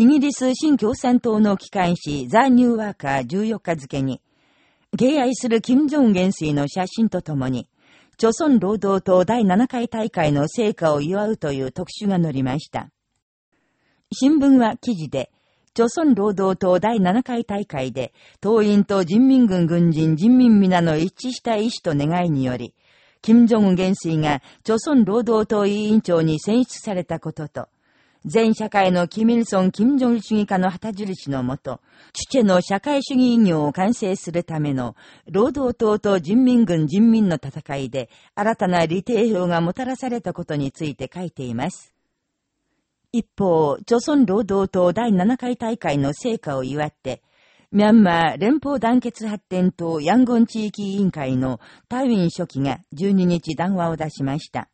イギリス新共産党の機関紙ザ・ニューワーカー14日付に、敬愛する金正恩元帥の写真とともに、朝鮮労働党第7回大会の成果を祝うという特集が載りました。新聞は記事で、朝鮮労働党第7回大会で、党員と人民軍軍人人民皆の一致した意思と願いにより、金正恩元帥が朝鮮労働党委員長に選出されたことと、全社会のキミルソン・キム・ジョン主義家の旗印のもと、チュチェの社会主義業を完成するための、労働党と人民軍人民の戦いで、新たな利定表がもたらされたことについて書いています。一方、朝鮮労働党第7回大会の成果を祝って、ミャンマー連邦団結発展党ヤンゴン地域委員会のタウィン書記が12日談話を出しました。